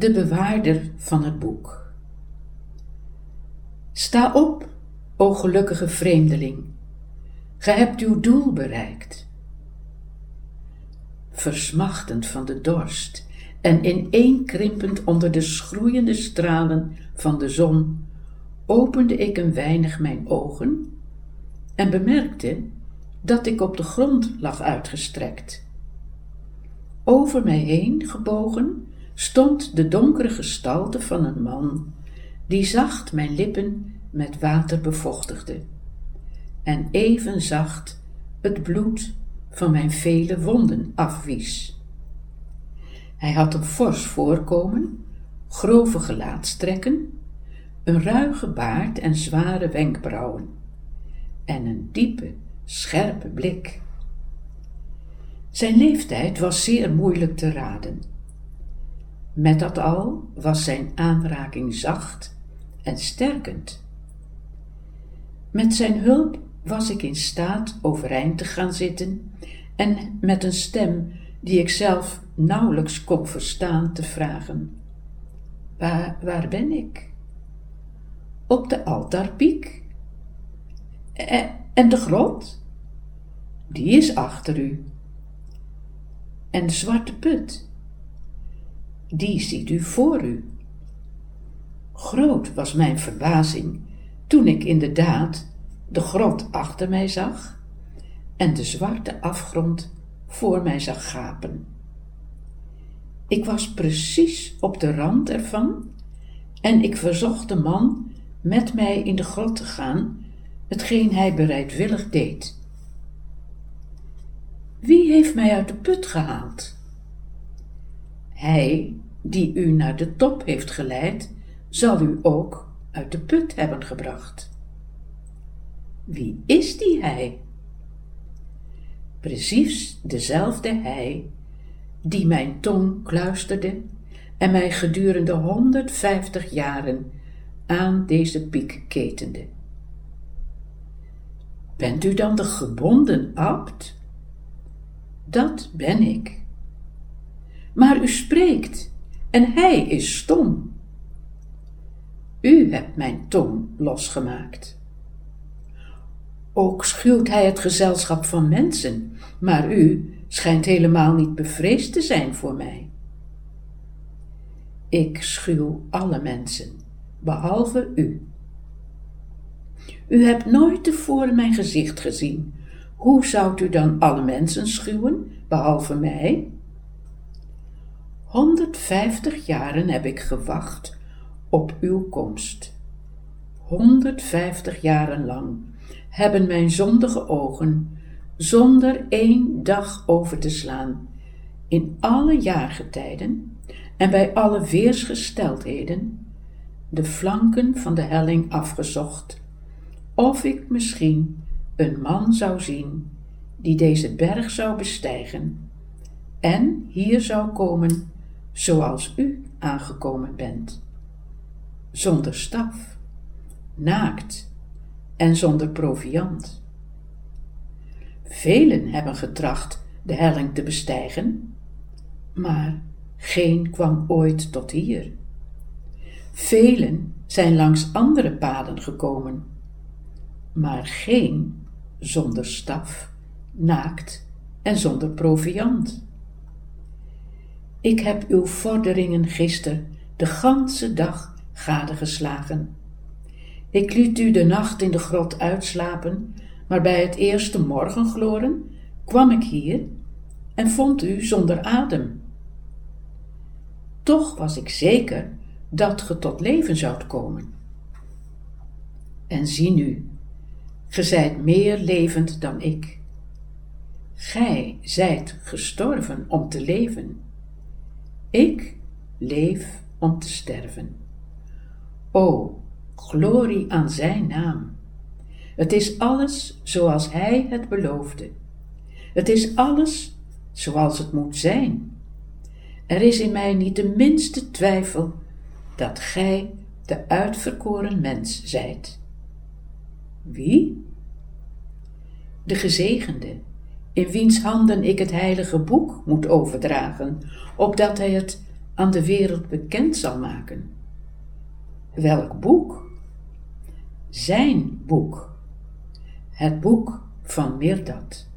de bewaarder van het boek. Sta op, o gelukkige vreemdeling, ge hebt uw doel bereikt. Versmachtend van de dorst en ineenkrimpend onder de schroeiende stralen van de zon, opende ik een weinig mijn ogen en bemerkte dat ik op de grond lag uitgestrekt. Over mij heen gebogen stond de donkere gestalte van een man, die zacht mijn lippen met water bevochtigde, en even zacht het bloed van mijn vele wonden afwies. Hij had een fors voorkomen, grove gelaatstrekken, een ruige baard en zware wenkbrauwen, en een diepe, scherpe blik. Zijn leeftijd was zeer moeilijk te raden. Met dat al was zijn aanraking zacht en sterkend. Met zijn hulp was ik in staat overeind te gaan zitten en met een stem die ik zelf nauwelijks kon verstaan te vragen: Waar, ben ik? Op de altaarpiek. En, en de grot? Die is achter u. En de zwarte put? Die ziet u voor u. Groot was mijn verbazing toen ik inderdaad de grot achter mij zag en de zwarte afgrond voor mij zag gapen. Ik was precies op de rand ervan en ik verzocht de man met mij in de grot te gaan, hetgeen hij bereidwillig deed. Wie heeft mij uit de put gehaald? Hij die u naar de top heeft geleid, zal u ook uit de put hebben gebracht. Wie is die hij? Precies dezelfde hij die mijn tong kluisterde en mij gedurende 150 jaren aan deze piek ketende. Bent u dan de gebonden abt? Dat ben ik. Maar u spreekt en hij is stom. U hebt mijn tong losgemaakt. Ook schuwt hij het gezelschap van mensen, maar u schijnt helemaal niet bevreesd te zijn voor mij. Ik schuw alle mensen, behalve u. U hebt nooit tevoren mijn gezicht gezien. Hoe zoudt u dan alle mensen schuwen, behalve mij? 150 jaren heb ik gewacht op uw komst. 150 jaren lang hebben mijn zondige ogen, zonder één dag over te slaan, in alle jaargetijden en bij alle weersgesteldheden, de flanken van de helling afgezocht, of ik misschien een man zou zien die deze berg zou bestijgen en hier zou komen zoals u aangekomen bent, zonder staf, naakt en zonder proviand. Velen hebben getracht de helling te bestijgen, maar geen kwam ooit tot hier. Velen zijn langs andere paden gekomen, maar geen zonder staf, naakt en zonder proviand. Ik heb uw vorderingen gister de ganse dag gadegeslagen. Ik liet u de nacht in de grot uitslapen, maar bij het eerste morgengloren kwam ik hier en vond u zonder adem. Toch was ik zeker dat ge tot leven zoudt komen. En zie nu, ge zijt meer levend dan ik. Gij zijt gestorven om te leven. Ik leef om te sterven. O, glorie aan Zijn naam. Het is alles zoals Hij het beloofde. Het is alles zoals het moet zijn. Er is in mij niet de minste twijfel dat Gij de uitverkoren mens zijt. Wie? De gezegende, in wiens handen ik het heilige boek moet overdragen, opdat hij het aan de wereld bekend zal maken. Welk boek? Zijn boek. Het boek van Meerdad.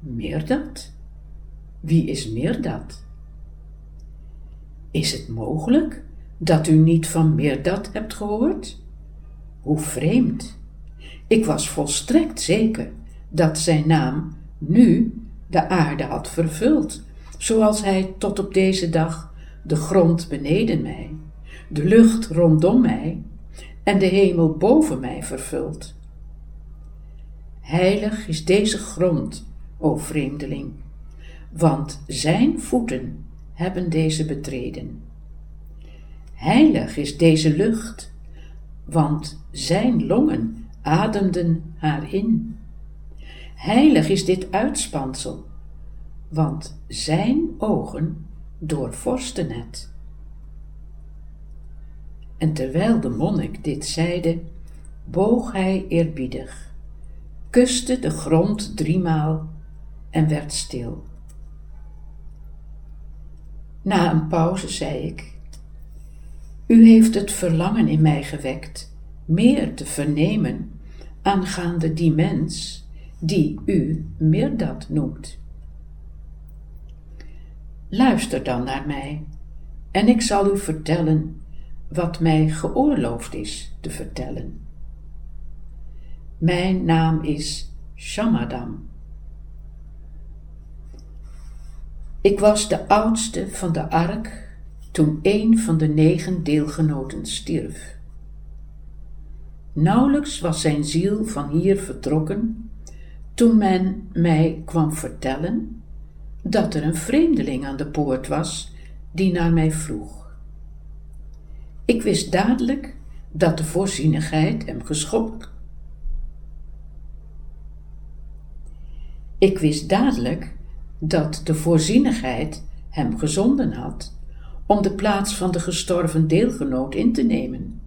Meerdad? Wie is Meerdad? Is het mogelijk dat u niet van Meerdad hebt gehoord? Hoe vreemd. Ik was volstrekt zeker dat zijn naam nu de aarde had vervuld, zoals hij tot op deze dag de grond beneden mij, de lucht rondom mij en de hemel boven mij vervult. Heilig is deze grond, o vreemdeling, want zijn voeten hebben deze betreden. Heilig is deze lucht, want zijn longen ademden haar in. Heilig is dit uitspansel, want zijn ogen doorvorsten het. En terwijl de monnik dit zeide, boog hij eerbiedig, kuste de grond driemaal en werd stil. Na een pauze zei ik: U heeft het verlangen in mij gewekt meer te vernemen aangaande die mens die u dat noemt. Luister dan naar mij en ik zal u vertellen wat mij geoorloofd is te vertellen. Mijn naam is Shamadam. Ik was de oudste van de ark toen een van de negen deelgenoten stierf. Nauwelijks was zijn ziel van hier vertrokken, toen men mij kwam vertellen dat er een vreemdeling aan de poort was die naar mij vroeg. Ik wist dadelijk dat de voorzienigheid hem geschopt. Ik wist dadelijk dat de voorzienigheid hem gezonden had om de plaats van de gestorven deelgenoot in te nemen.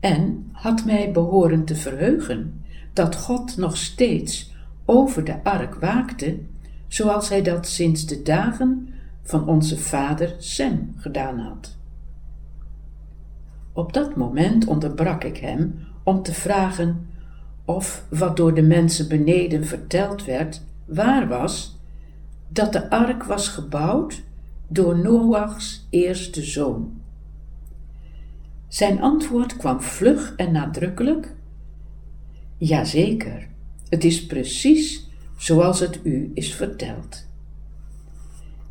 En had mij behoren te verheugen dat God nog steeds over de ark waakte, zoals hij dat sinds de dagen van onze vader Sem gedaan had. Op dat moment onderbrak ik hem om te vragen of wat door de mensen beneden verteld werd waar was dat de ark was gebouwd door Noachs eerste zoon. Zijn antwoord kwam vlug en nadrukkelijk: Jazeker, het is precies zoals het u is verteld.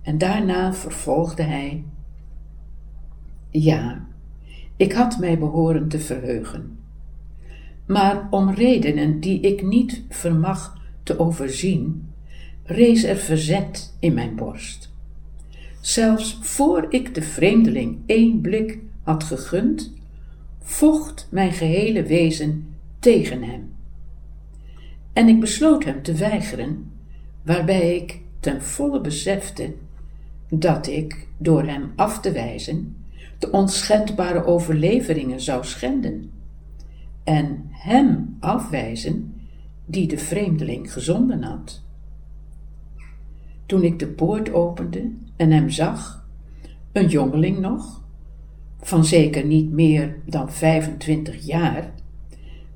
En daarna vervolgde hij: Ja, ik had mij behoren te verheugen. Maar om redenen die ik niet vermag te overzien, rees er verzet in mijn borst. Zelfs voor ik de vreemdeling één blik had gegund, vocht mijn gehele wezen tegen hem. En ik besloot hem te weigeren, waarbij ik ten volle besefte dat ik, door hem af te wijzen, de onschendbare overleveringen zou schenden en hem afwijzen die de vreemdeling gezonden had. Toen ik de poort opende en hem zag, een jongeling nog, van zeker niet meer dan 25 jaar,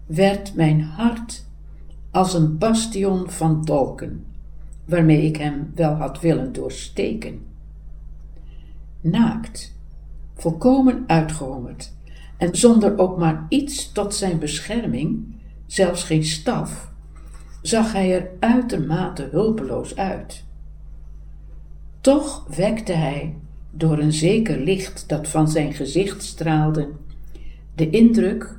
werd mijn hart als een bastion van dolken, waarmee ik hem wel had willen doorsteken. Naakt, volkomen uitgehongerd en zonder ook maar iets tot zijn bescherming, zelfs geen staf, zag hij er uitermate hulpeloos uit. Toch wekte hij, door een zeker licht dat van zijn gezicht straalde, de indruk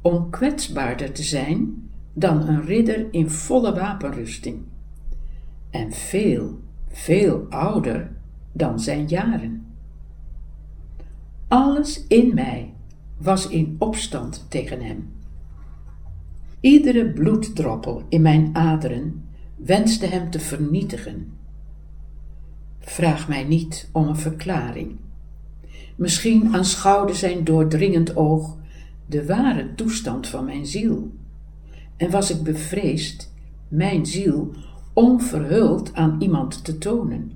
onkwetsbaarder te zijn dan een ridder in volle wapenrusting, en veel, veel ouder dan zijn jaren. Alles in mij was in opstand tegen hem. Iedere bloeddroppel in mijn aderen wenste hem te vernietigen Vraag mij niet om een verklaring. Misschien aanschouwde zijn doordringend oog de ware toestand van mijn ziel. En was ik bevreesd mijn ziel onverhuld aan iemand te tonen.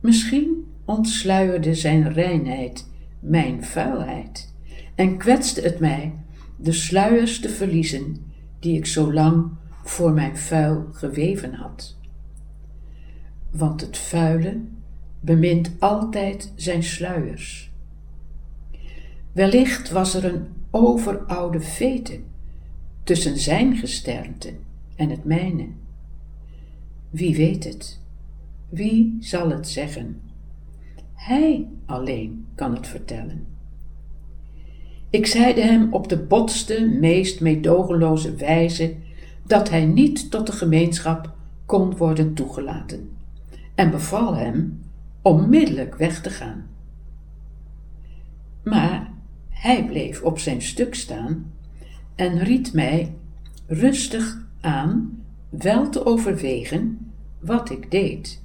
Misschien ontsluierde zijn reinheid mijn vuilheid en kwetste het mij de sluiers te verliezen die ik zo lang voor mijn vuil geweven had. Want het vuile bemint altijd zijn sluiers. Wellicht was er een overoude vete tussen zijn gesternte en het mijne. Wie weet het? Wie zal het zeggen? Hij alleen kan het vertellen. Ik zeide hem op de botste, meest meedogenloze wijze dat hij niet tot de gemeenschap kon worden toegelaten en beval hem onmiddellijk weg te gaan. Maar hij bleef op zijn stuk staan en ried mij rustig aan wel te overwegen wat ik deed.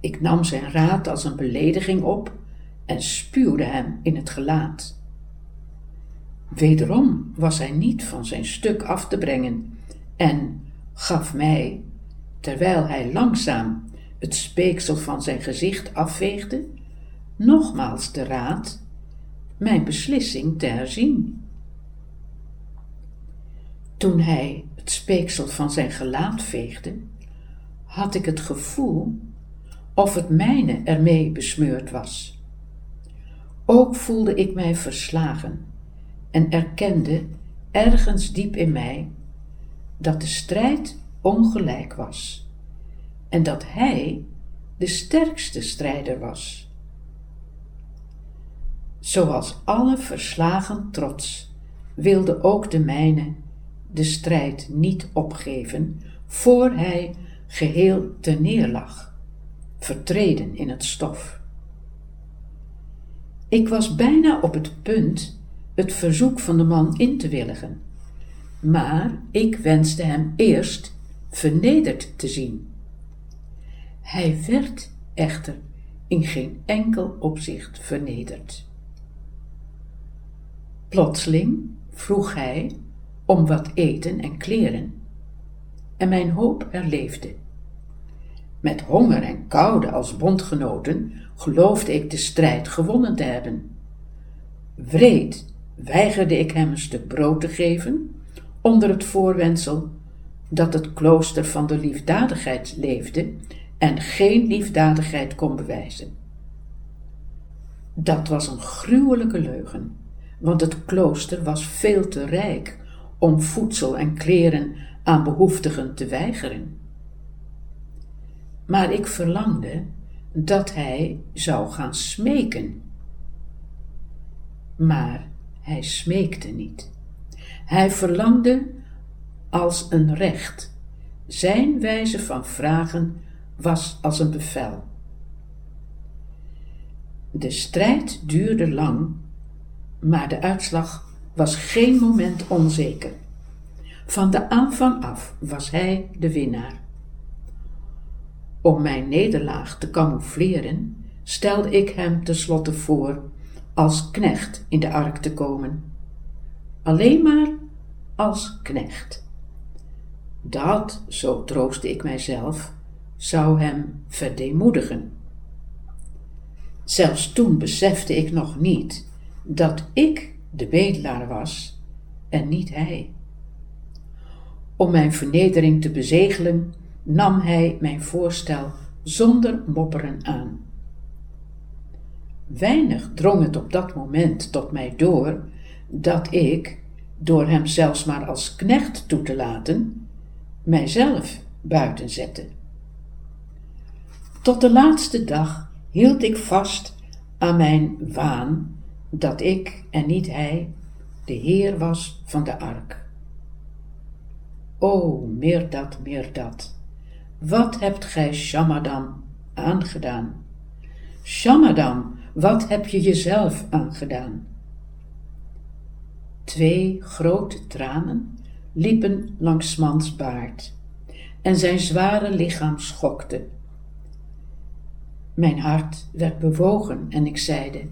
Ik nam zijn raad als een belediging op en spuwde hem in het gelaat. Wederom was hij niet van zijn stuk af te brengen en gaf mij, terwijl hij langzaam het speeksel van zijn gezicht afveegde, nogmaals de raad mijn beslissing te herzien. Toen hij het speeksel van zijn gelaat veegde, had ik het gevoel of het mijne ermee besmeurd was. Ook voelde ik mij verslagen en erkende ergens diep in mij dat de strijd ongelijk was en dat hij de sterkste strijder was. Zoals alle verslagen trots wilde ook de mijne de strijd niet opgeven voor hij geheel neerlag, vertreden in het stof. Ik was bijna op het punt het verzoek van de man in te willigen, maar ik wenste hem eerst vernederd te zien. Hij werd echter in geen enkel opzicht vernederd. Plotseling vroeg hij om wat eten en kleren, en mijn hoop herleefde. Met honger en koude als bondgenoten geloofde ik de strijd gewonnen te hebben. Wreed weigerde ik hem een stuk brood te geven, onder het voorwendsel dat het klooster van de liefdadigheid leefde en geen liefdadigheid kon bewijzen. Dat was een gruwelijke leugen, want het klooster was veel te rijk om voedsel en kleren aan behoeftigen te weigeren. Maar ik verlangde dat hij zou gaan smeken. Maar hij smeekte niet. Hij verlangde als een recht. Zijn wijze van vragen was als een bevel. De strijd duurde lang, maar de uitslag was geen moment onzeker. Van de aanvang af was hij de winnaar. Om mijn nederlaag te camoufleren, stelde ik hem tenslotte voor als knecht in de ark te komen. Alleen maar als knecht. Dat, zo troostte ik mijzelf, zou hem verdeemoedigen. Zelfs toen besefte ik nog niet dat ik de bedelaar was en niet hij. Om mijn vernedering te bezegelen, nam hij mijn voorstel zonder mopperen aan. Weinig drong het op dat moment tot mij door dat ik, door hem zelfs maar als knecht toe te laten, mijzelf buiten zette. Tot de laatste dag hield ik vast aan mijn waan dat ik en niet hij de Heer was van de ark. O, meer dat, meer dat, wat hebt gij Shamadam aangedaan? Shamadam, wat heb je jezelf aangedaan? Twee grote tranen liepen langs mans baard en zijn zware lichaam schokte. Mijn hart werd bewogen en ik zeide: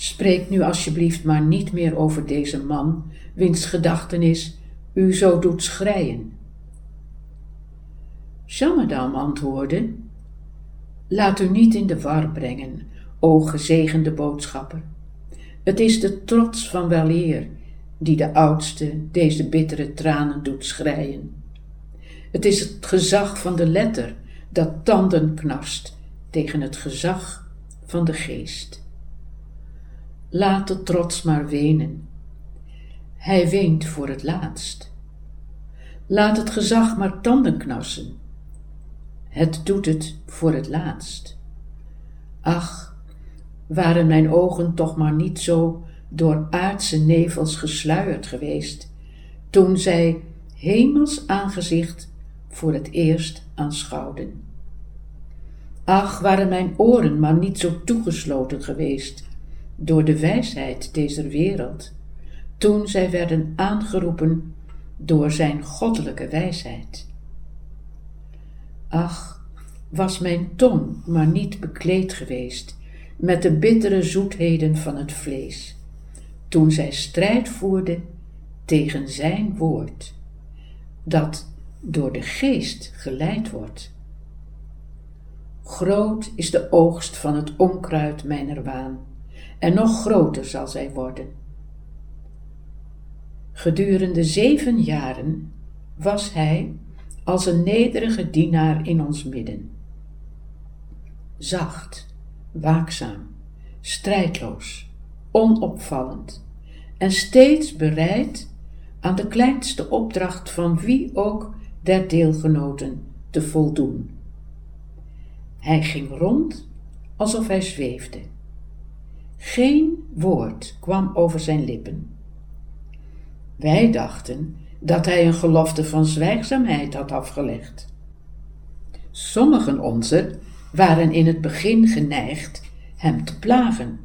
Spreek nu alsjeblieft maar niet meer over deze man, wiens gedachtenis u zo doet schreien. Shamadam antwoordde: Laat u niet in de war brengen, o gezegende boodschapper. Het is de trots van weleer die de oudste deze bittere tranen doet schreien. Het is het gezag van de letter dat tanden knarst tegen het gezag van de geest. Laat de trots maar wenen. Hij weent voor het laatst. Laat het gezag maar tanden knarsen. Het doet het voor het laatst. Ach, waren mijn ogen toch maar niet zo door aardse nevels gesluierd geweest, toen zij hemels aangezicht voor het eerst aanschouwden. Ach, waren mijn oren maar niet zo toegesloten geweest door de wijsheid dezer wereld, toen zij werden aangeroepen door zijn goddelijke wijsheid. Ach, was mijn tong maar niet bekleed geweest met de bittere zoetheden van het vlees, toen zij strijd voerde tegen zijn woord, dat door de geest geleid wordt. Groot is de oogst van het onkruid mijner waan, en nog groter zal zij worden. Gedurende zeven jaren was hij als een nederige dienaar in ons midden. Zacht, waakzaam, strijdloos, onopvallend en steeds bereid aan de kleinste opdracht van wie ook der deelgenoten te voldoen. Hij ging rond alsof hij zweefde. Geen woord kwam over zijn lippen. Wij dachten dat hij een gelofte van zwijgzaamheid had afgelegd. Sommigen onzer waren in het begin geneigd hem te plagen.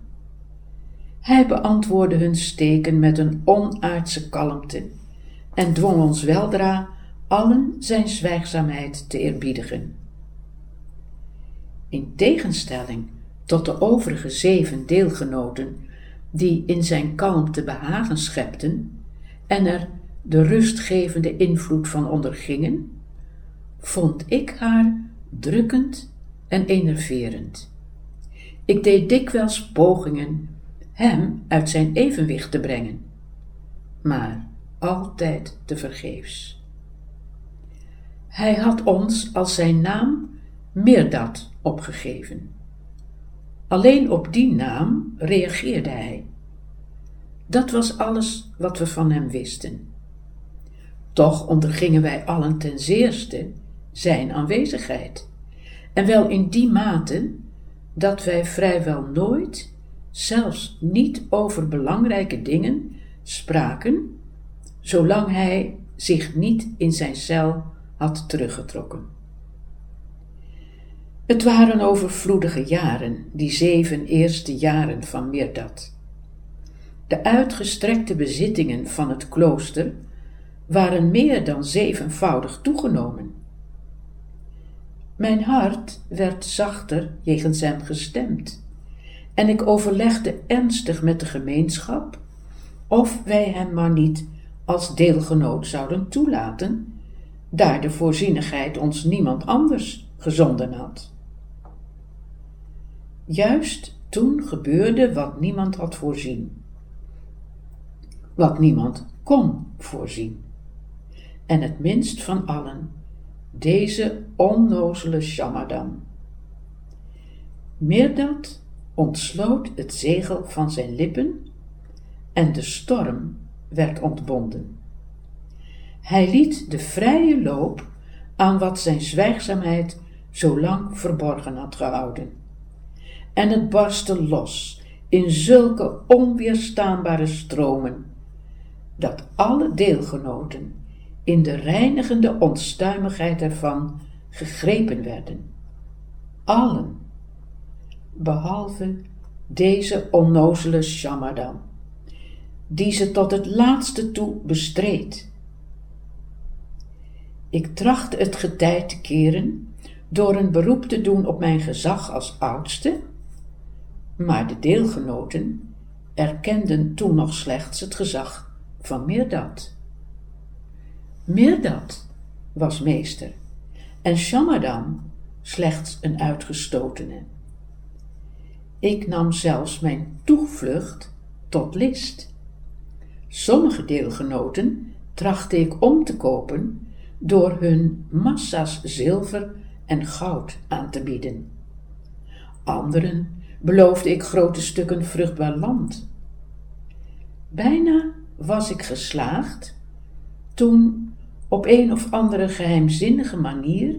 Hij beantwoordde hun steken met een onaardse kalmte en dwong ons weldra allen zijn zwijgzaamheid te eerbiedigen. In tegenstelling tot de overige zeven deelgenoten, die in zijn kalmte behagen schepten en er de rustgevende invloed van ondergingen, vond ik haar drukkend en enerverend. Ik deed dikwijls pogingen hem uit zijn evenwicht te brengen, maar altijd te vergeefs. Hij had ons als zijn naam Meerdat opgegeven. Alleen op die naam reageerde hij. Dat was alles wat we van hem wisten. Toch ondergingen wij allen ten zeerste zijn aanwezigheid. En wel in die mate dat wij vrijwel nooit, zelfs niet over belangrijke dingen, spraken, zolang hij zich niet in zijn cel had teruggetrokken. Het waren overvloedige jaren, die zeven eerste jaren van Mirdad. De uitgestrekte bezittingen van het klooster waren meer dan zevenvoudig toegenomen. Mijn hart werd zachter jegens hem gestemd, en ik overlegde ernstig met de gemeenschap of wij hem maar niet als deelgenoot zouden toelaten, daar de voorzienigheid ons niemand anders gezonden had. Juist toen gebeurde wat niemand had voorzien, wat niemand kon voorzien, en het minst van allen deze onnozele Shamadan. Mirdad ontsloot het zegel van zijn lippen en de storm werd ontbonden. Hij liet de vrije loop aan wat zijn zwijgzaamheid zo lang verborgen had gehouden. En het barstte los in zulke onweerstaanbare stromen, dat alle deelgenoten in de reinigende onstuimigheid ervan gegrepen werden. Allen, behalve deze onnozele Shamadan, die ze tot het laatste toe bestreed. Ik trachtte het getij te keren door een beroep te doen op mijn gezag als oudste, maar de deelgenoten erkenden toen nog slechts het gezag van Meerdad. Mirdad was meester en Shamadan slechts een uitgestotene. Ik nam zelfs mijn toevlucht tot list. Sommige deelgenoten trachtte ik om te kopen door hun massa's zilver en goud aan te bieden. Anderen beloofde ik grote stukken vruchtbaar land. Bijna was ik geslaagd toen op een of andere geheimzinnige manier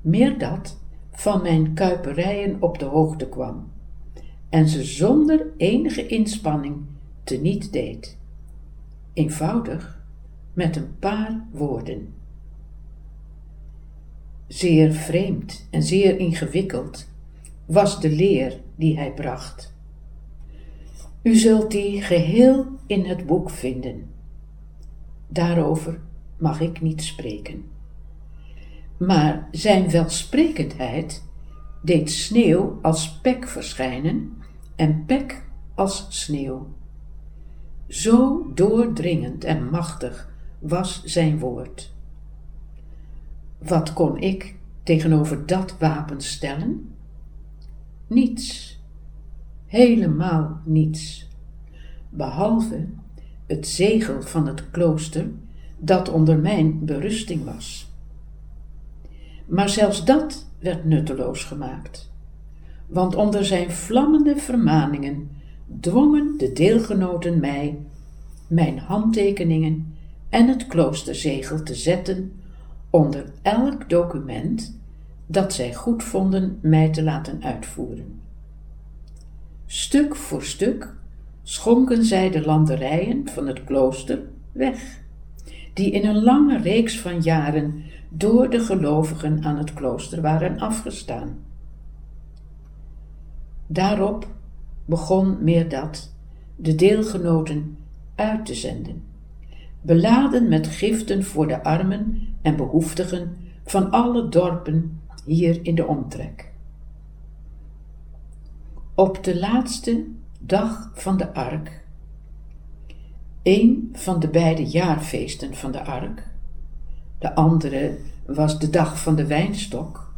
meer dat van mijn kuiperijen op de hoogte kwam en ze zonder enige inspanning teniet deed. Eenvoudig met een paar woorden. Zeer vreemd en zeer ingewikkeld was de leer die hij bracht. U zult die geheel in het boek vinden. Daarover mag ik niet spreken. Maar zijn welsprekendheid deed sneeuw als pek verschijnen en pek als sneeuw. Zo doordringend en machtig was zijn woord. Wat kon ik tegenover dat wapen stellen? Niets, helemaal niets, behalve het zegel van het klooster dat onder mijn berusting was. Maar zelfs dat werd nutteloos gemaakt, want onder zijn vlammende vermaningen dwongen de deelgenoten mij mijn handtekeningen en het kloosterzegel te zetten onder elk document dat zij goed vonden mij te laten uitvoeren. Stuk voor stuk schonken zij de landerijen van het klooster weg, die in een lange reeks van jaren door de gelovigen aan het klooster waren afgestaan. Daarop begon meer dat de deelgenoten uit te zenden, beladen met giften voor de armen en behoeftigen van alle dorpen hier in de omtrek. Op de laatste dag van de ark, een van de beide jaarfeesten van de ark, de andere was de dag van de wijnstok,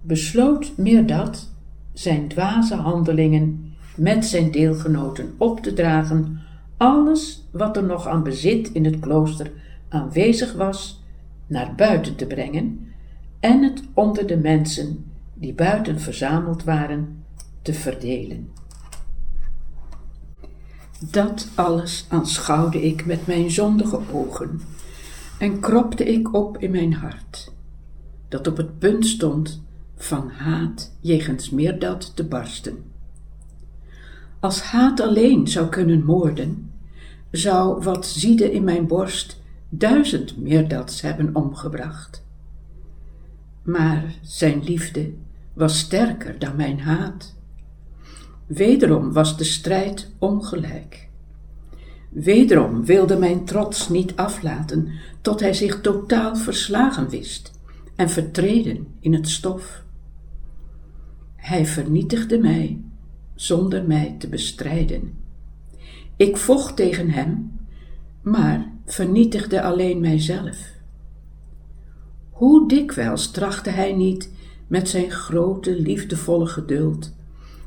besloot dat zijn dwaze handelingen met zijn deelgenoten op te dragen, alles wat er nog aan bezit in het klooster aanwezig was, naar buiten te brengen en het onder de mensen die buiten verzameld waren te verdelen. Dat alles aanschouwde ik met mijn zondige ogen en kropte ik op in mijn hart, dat op het punt stond van haat jegens Meerdad te barsten. Als haat alleen zou kunnen moorden, zou wat ziede in mijn borst duizend Meerdads hebben omgebracht. Maar zijn liefde was sterker dan mijn haat. Wederom was de strijd ongelijk. Wederom wilde mijn trots niet aflaten tot hij zich totaal verslagen wist en vertreden in het stof. Hij vernietigde mij zonder mij te bestrijden. Ik vocht tegen hem, maar vernietigde alleen mijzelf. Hoe dikwijls trachtte hij niet met zijn grote, liefdevolle geduld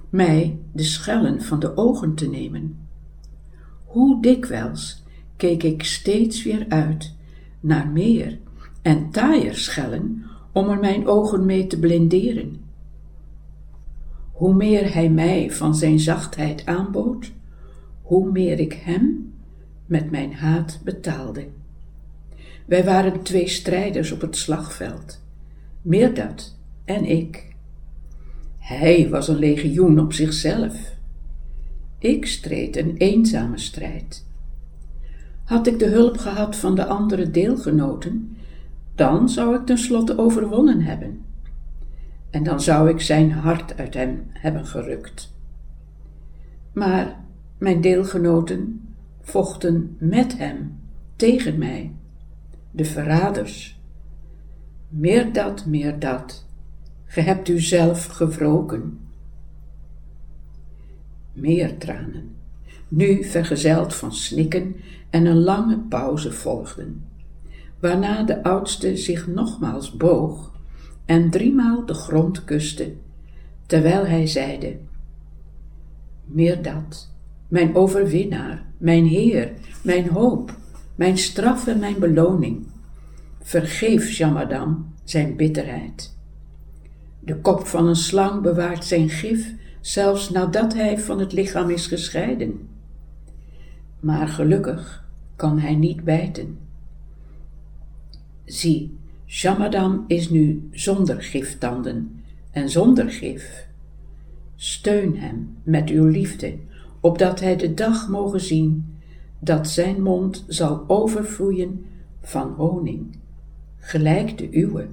mij de schellen van de ogen te nemen? Hoe dikwijls keek ik steeds weer uit naar meer en taaier schellen om er mijn ogen mee te blinderen? Hoe meer hij mij van zijn zachtheid aanbood, hoe meer ik hem met mijn haat betaalde. Wij waren twee strijders op het slagveld, Meerdat en ik. Hij was een legioen op zichzelf. Ik streed een eenzame strijd. Had ik de hulp gehad van de andere deelgenoten, dan zou ik tenslotte overwonnen hebben. En dan zou ik zijn hart uit hem hebben gerukt. Maar mijn deelgenoten vochten met hem tegen mij de verraders. Meer dat, meer dat, ge hebt u zelf gewroken. Meer tranen, nu vergezeld van snikken en een lange pauze volgden, waarna de oudste zich nogmaals boog en driemaal de grond kuste, terwijl hij zeide: Meer dat, mijn overwinnaar, mijn Heer, mijn hoop, mijn straf en mijn beloning. Vergeef Shamadam zijn bitterheid. De kop van een slang bewaart zijn gif, zelfs nadat hij van het lichaam is gescheiden. Maar gelukkig kan hij niet bijten. Zie, Shamadam is nu zonder giftanden en zonder gif. Steun hem met uw liefde, opdat hij de dag mogen zien dat zijn mond zal overvloeien van honing, gelijk de uwe.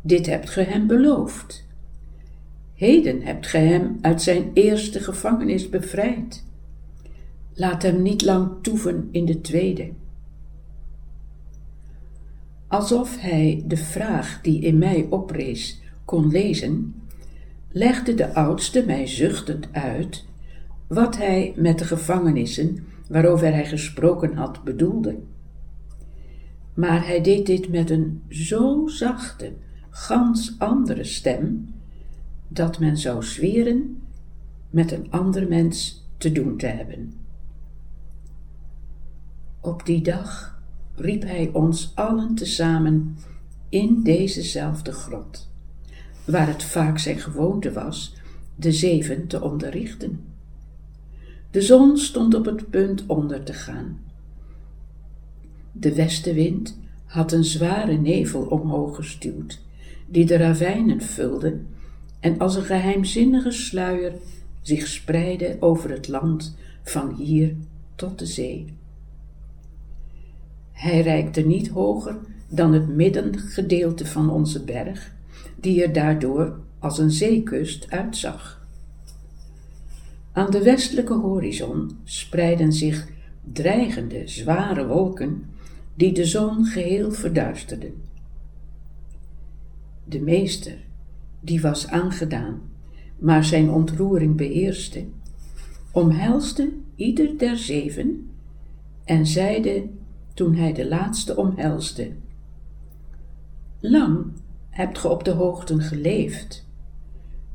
Dit hebt ge hem beloofd. Heden hebt ge hem uit zijn eerste gevangenis bevrijd. Laat hem niet lang toeven in de tweede. Alsof hij de vraag die in mij oprees kon lezen, legde de oudste mij zuchtend uit wat hij met de gevangenissen waarover hij gesproken had bedoelde. Maar hij deed dit met een zo zachte, gans andere stem, dat men zou zweren met een ander mens te doen te hebben. Op die dag riep hij ons allen tezamen in dezezelfde grot, waar het vaak zijn gewoonte was de zeven te onderrichten. De zon stond op het punt onder te gaan. De westenwind had een zware nevel omhoog gestuwd, die de ravijnen vulde en als een geheimzinnige sluier zich spreidde over het land van hier tot de zee. Hij reikte niet hoger dan het middengedeelte van onze berg, die er daardoor als een zeekust uitzag. Aan de westelijke horizon spreiden zich dreigende, zware wolken die de zon geheel verduisterden. De meester, die was aangedaan, maar zijn ontroering beheerste, omhelsde ieder der zeven en zeide toen hij de laatste omhelsde: Lang hebt ge op de hoogten geleefd,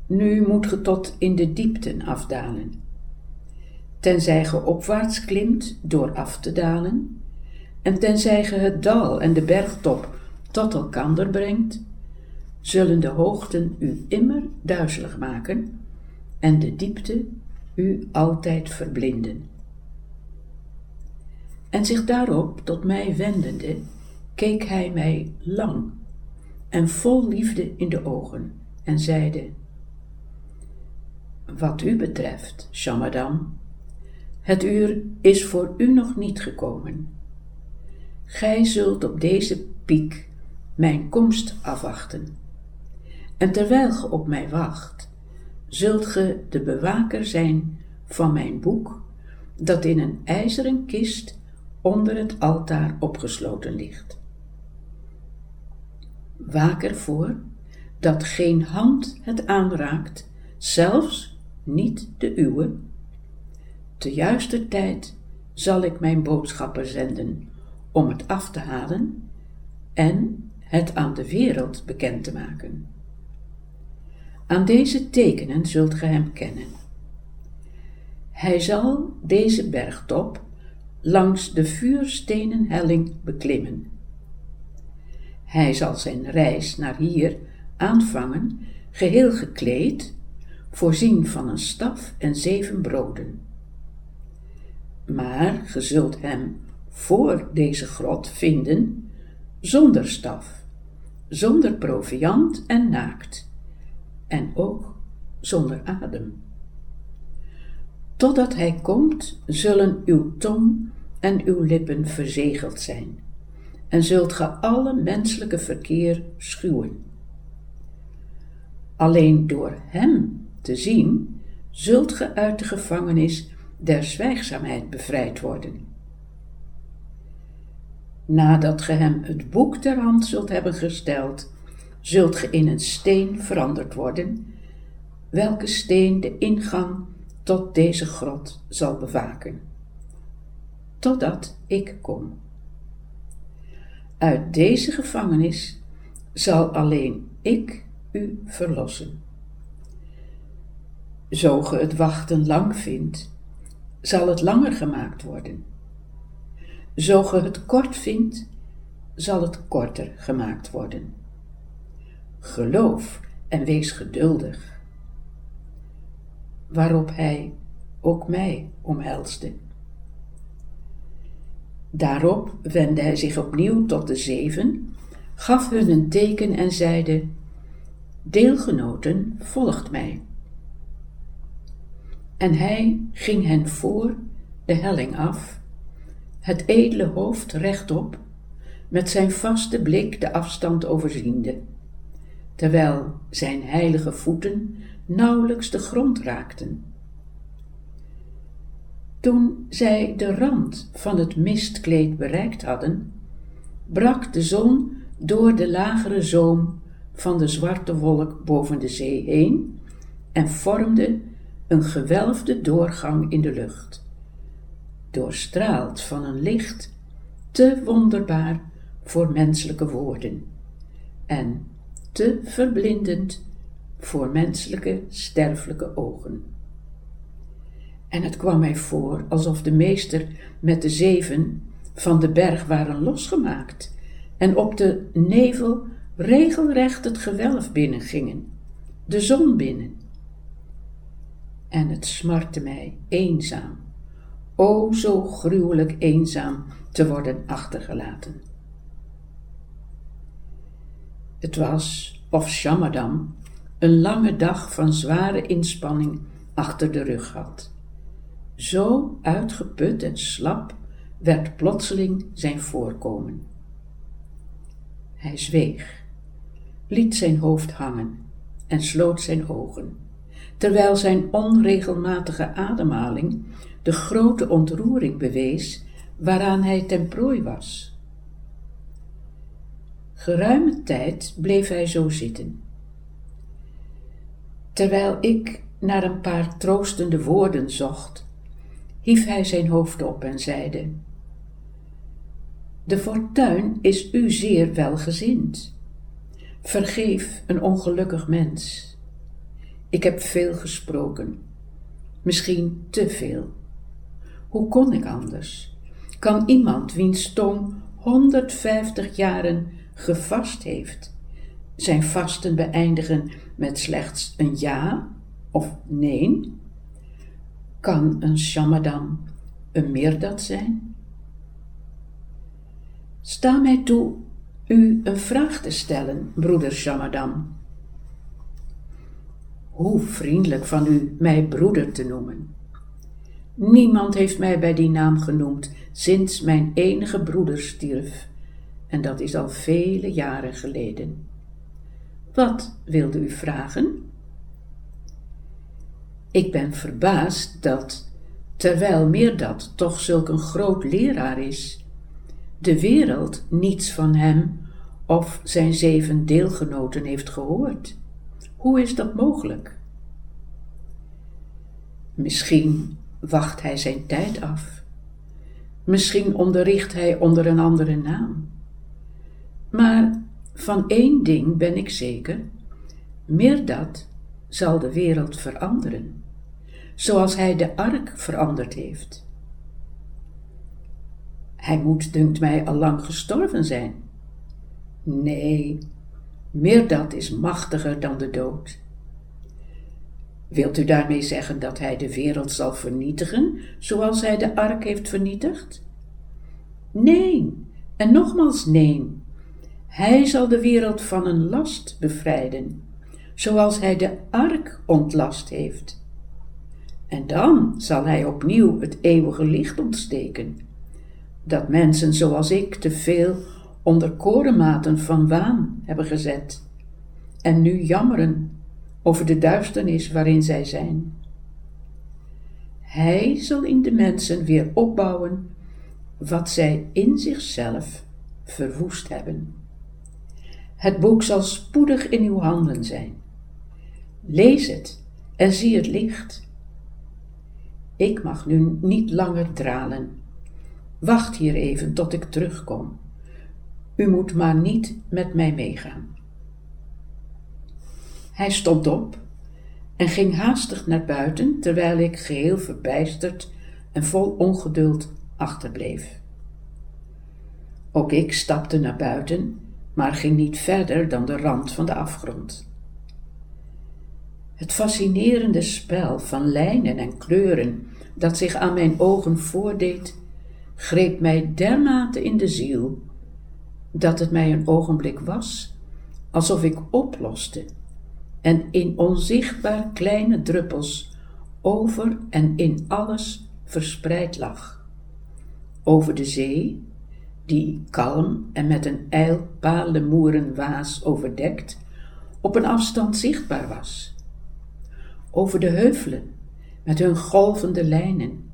nu moet ge tot in de diepten afdalen. Tenzij ge opwaarts klimt door af te dalen, en tenzij ge het dal en de bergtop tot elkander brengt, zullen de hoogten u immer duizelig maken en de diepte u altijd verblinden. En zich daarop tot mij wendende, keek hij mij lang en vol liefde in de ogen en zeide: Wat u betreft, Shamadam, het uur is voor u nog niet gekomen. Gij zult op deze piek mijn komst afwachten. En terwijl ge op mij wacht, zult ge de bewaker zijn van mijn boek, dat in een ijzeren kist onder het altaar opgesloten ligt. Waak ervoor dat geen hand het aanraakt, zelfs niet de uwe. Te juister tijd zal ik mijn boodschapper zenden om het af te halen en het aan de wereld bekend te maken. Aan deze tekenen zult ge hem kennen. Hij zal deze bergtop langs de vuurstenen helling beklimmen. Hij zal zijn reis naar hier aanvangen, geheel gekleed, voorzien van een staf en zeven broden. Maar ge zult hem voor deze grot vinden zonder staf, zonder proviand en naakt, en ook zonder adem. Totdat hij komt, zullen uw tong en uw lippen verzegeld zijn, en zult ge alle menselijke verkeer schuwen. Alleen door hem te zien, zult ge uit de gevangenis der zwijgzaamheid bevrijd worden. Nadat ge hem het boek ter hand zult hebben gesteld, zult ge in een steen veranderd worden, welke steen de ingang tot deze grot zal bewaken, totdat ik kom. Uit deze gevangenis zal alleen ik u verlossen. Zo ge het wachten lang vindt, zal het langer gemaakt worden. Zo ge het kort vindt, zal het korter gemaakt worden. Geloof en wees geduldig. Waarop hij ook mij omhelsde. Daarop wendde hij zich opnieuw tot de zeven, gaf hun een teken en zeide: Deelgenoten, volgt mij. En hij ging hen voor de helling af, het edele hoofd rechtop, met zijn vaste blik de afstand overziende, terwijl zijn heilige voeten nauwelijks de grond raakten. Toen zij de rand van het mistkleed bereikt hadden, brak de zon door de lagere zoom van de zwarte wolk boven de zee heen en vormde een gewelfde doorgang in de lucht, doorstraald van een licht te wonderbaar voor menselijke woorden en te verblindend voor menselijke sterfelijke ogen. En het kwam mij voor alsof de meester met de zeven van de berg waren losgemaakt en op de nevel regelrecht het gewelf binnengingen, de zon binnen. En het smartte mij eenzaam, o zo gruwelijk eenzaam te worden achtergelaten. Het was, of Shamadam, een lange dag van zware inspanning achter de rug had. Zo uitgeput en slap werd plotseling zijn voorkomen. Hij zweeg, liet zijn hoofd hangen en sloot zijn ogen, terwijl zijn onregelmatige ademhaling de grote ontroering bewees waaraan hij ten prooi was. Geruime tijd bleef hij zo zitten. Terwijl ik naar een paar troostende woorden zocht, hief hij zijn hoofd op en zeide: De fortuin is u zeer welgezind. Vergeef een ongelukkig mens. Ik heb veel gesproken, misschien te veel. Hoe kon ik anders? Kan iemand wiens tong 150 jaren gevast heeft, zijn vasten beëindigen met slechts een ja of nee? Kan een shamadam een meerdat zijn? Sta mij toe u een vraag te stellen, broeder Shamadam. Hoe vriendelijk van u mij broeder te noemen. Niemand heeft mij bij die naam genoemd sinds mijn enige broeder stierf, en dat is al vele jaren geleden. Wat wilde u vragen? Ik ben verbaasd dat, terwijl Meerdat toch zulk een groot leraar is, de wereld niets van hem of zijn zeven deelgenoten heeft gehoord. Hoe is dat mogelijk? Misschien wacht hij zijn tijd af. Misschien onderricht hij onder een andere naam. Maar van één ding ben ik zeker: meer dat zal de wereld veranderen, zoals hij de ark veranderd heeft. Hij moet, dunkt mij, al lang gestorven zijn. Nee, meer dat is machtiger dan de dood. Wilt u daarmee zeggen dat hij de wereld zal vernietigen, zoals hij de ark heeft vernietigd? Nee, en nogmaals nee. Hij zal de wereld van een last bevrijden, zoals hij de ark ontlast heeft. En dan zal hij opnieuw het eeuwige licht ontsteken, dat mensen zoals ik te veel onder korenmaten van waan hebben gezet en nu jammeren over de duisternis waarin zij zijn. Hij zal in de mensen weer opbouwen wat zij in zichzelf verwoest hebben. Het boek zal spoedig in uw handen zijn. Lees het en zie het licht. Ik mag nu niet langer dralen. Wacht hier even tot ik terugkom. U moet maar niet met mij meegaan. Hij stond op en ging haastig naar buiten, terwijl ik geheel verbijsterd en vol ongeduld achterbleef. Ook ik stapte naar buiten, maar ging niet verder dan de rand van de afgrond. Het fascinerende spel van lijnen en kleuren dat zich aan mijn ogen voordeed, greep mij dermate in de ziel dat het mij een ogenblik was alsof ik oploste en in onzichtbaar kleine druppels over en in alles verspreid lag. Over de zee, die kalm en met een ijl waas overdekt, op een afstand zichtbaar was. Over de heuvelen, met hun golvende lijnen,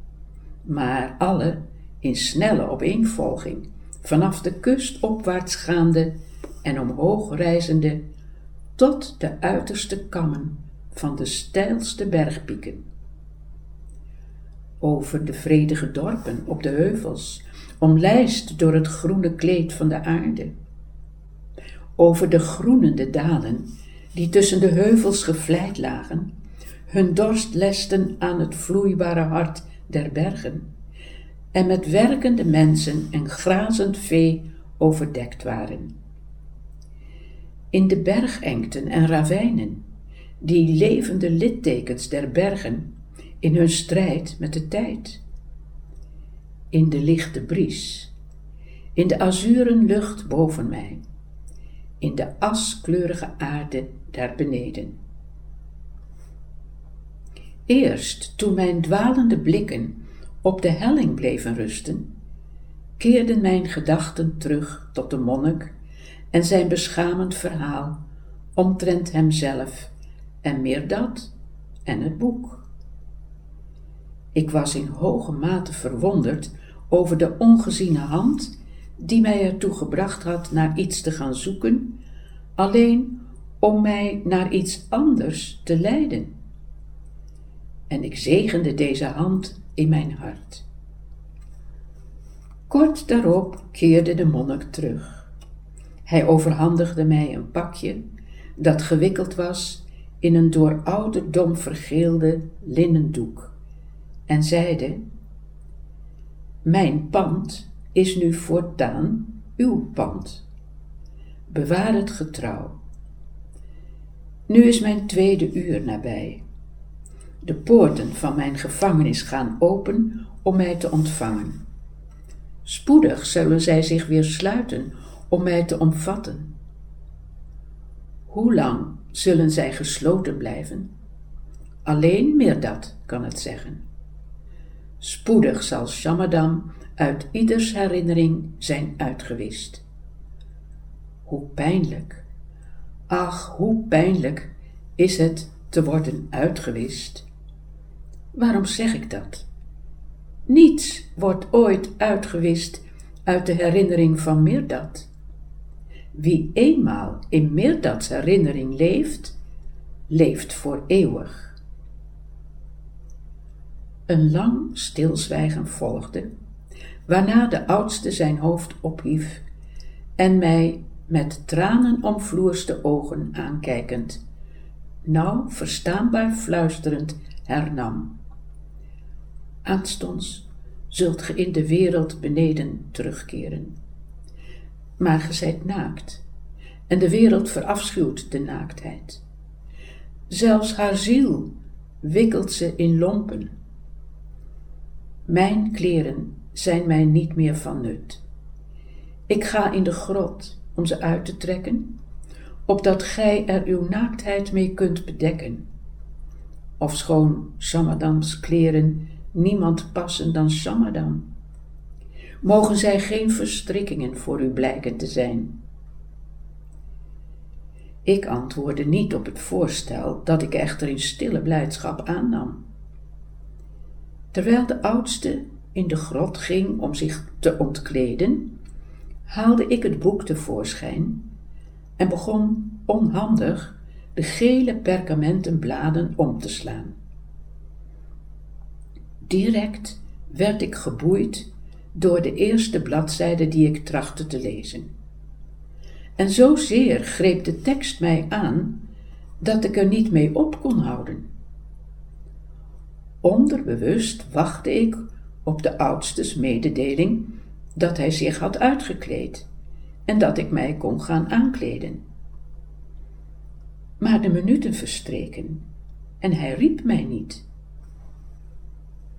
maar alle in snelle opeenvolging, vanaf de kust opwaarts gaande en omhoog reizende tot de uiterste kammen van de steilste bergpieken. Over de vredige dorpen op de heuvels, omlijst door het groene kleed van de aarde. Over de groenende dalen, die tussen de heuvels gevleid lagen, hun dorst lesten aan het vloeibare hart der bergen, en met werkende mensen en grazend vee overdekt waren in de bergengten en ravijnen, die levende littekens der bergen in hun strijd met de tijd. In de lichte bries, in de azuren lucht boven mij, in de askleurige aarde daar beneden. Eerst toen mijn dwalende blikken op de helling bleven rusten, keerden mijn gedachten terug tot de monnik en zijn beschamend verhaal omtrent hemzelf en meer dat en het boek. Ik was in hoge mate verwonderd over de ongeziene hand die mij ertoe gebracht had naar iets te gaan zoeken, alleen om mij naar iets anders te leiden. En ik zegende deze hand in mijn hart. Kort daarop keerde de monnik terug. Hij overhandigde mij een pakje dat gewikkeld was in een door ouderdom vergeelde linnen doek en zeide: Mijn pand is nu voortaan uw pand. Bewaar het getrouw. Nu is mijn tweede uur nabij. De poorten van mijn gevangenis gaan open om mij te ontvangen. Spoedig zullen zij zich weer sluiten om mij te omvatten. Hoe lang zullen zij gesloten blijven? Alleen meer dat kan het zeggen. Spoedig zal Shamadam uit ieders herinnering zijn uitgewist. Hoe pijnlijk, ach, hoe pijnlijk is het te worden uitgewist. Waarom zeg ik dat? Niets wordt ooit uitgewist uit de herinnering van Mirdad. Wie eenmaal in Mirdads herinnering leeft, leeft voor eeuwig. Een lang stilzwijgen volgde, waarna de oudste zijn hoofd ophief en mij met tranen omvloerste ogen aankijkend, nauw verstaanbaar fluisterend hernam. Aanstonds zult ge in de wereld beneden terugkeren maar ge zijt naakt. En de wereld verafschuwt de naaktheid. Zelfs haar ziel wikkelt ze in lompen. Mijn kleren zijn mij niet meer van nut. Ik ga in de grot om ze uit te trekken, opdat gij er uw naaktheid mee kunt bedekken. Ofschoon Shamadams kleren niemand passen dan Shamadam mogen zij geen verstrikkingen voor u blijken te zijn. Ik antwoordde niet op het voorstel, dat ik echter in stille blijdschap aannam. Terwijl de oudste in de grot ging om zich te ontkleden, haalde ik het boek tevoorschijn en begon onhandig de gele perkamenten bladen om te slaan. Direct werd ik geboeid door de eerste bladzijde die ik trachtte te lezen. En zozeer greep de tekst mij aan dat ik er niet mee op kon houden. Onderbewust wachtte ik op de oudstes mededeling dat hij zich had uitgekleed en dat ik mij kon gaan aankleden. Maar de minuten verstreken en hij riep mij niet.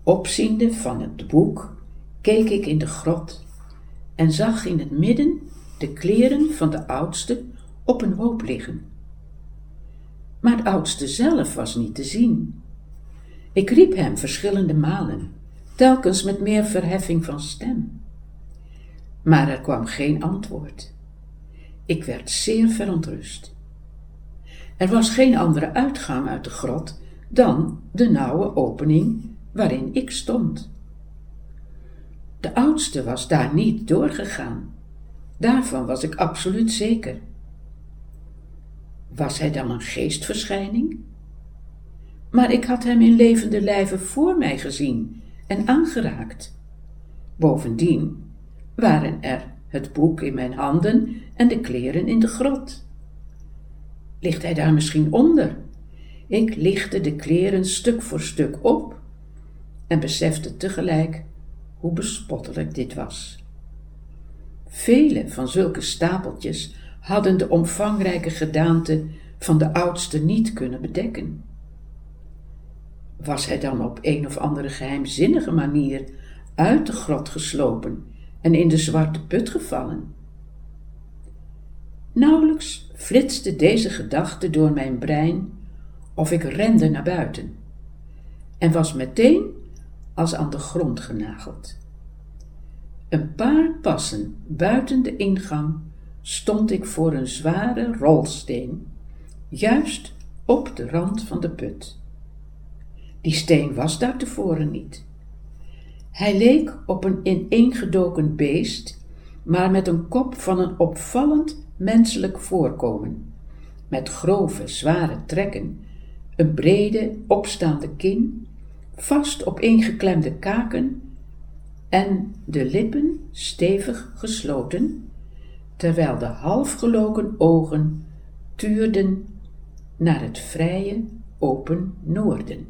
Opziende van het boek keek ik in de grot en zag in het midden de kleren van de oudste op een hoop liggen. Maar de oudste zelf was niet te zien. Ik riep hem verschillende malen, telkens met meer verheffing van stem. Maar er kwam geen antwoord. Ik werd zeer verontrust. Er was geen andere uitgang uit de grot dan de nauwe opening waarin ik stond. De oudste was daar niet doorgegaan. Daarvan was ik absoluut zeker. Was hij dan een geestverschijning? Maar ik had hem in levende lijven voor mij gezien en aangeraakt. Bovendien waren er het boek in mijn handen en de kleren in de grot. Ligt hij daar misschien onder? Ik lichtte de kleren stuk voor stuk op en besefte tegelijk hoe bespottelijk dit was. Vele van zulke stapeltjes hadden de omvangrijke gedaante van de oudste niet kunnen bedekken. Was hij dan op een of andere geheimzinnige manier uit de grot geslopen en in de zwarte put gevallen? Nauwelijks flitste deze gedachte door mijn brein of ik rende naar buiten en was meteen als aan de grond genageld. Een paar passen buiten de ingang stond ik voor een zware rolsteen, juist op de rand van de put. Die steen was daar tevoren niet. Hij leek op een ineengedoken beest, maar met een kop van een opvallend menselijk voorkomen, met grove, zware trekken, een brede, opstaande kin, vast opeengeklemde kaken en de lippen stevig gesloten, terwijl de halfgeloken ogen tuurden naar het vrije, open noorden.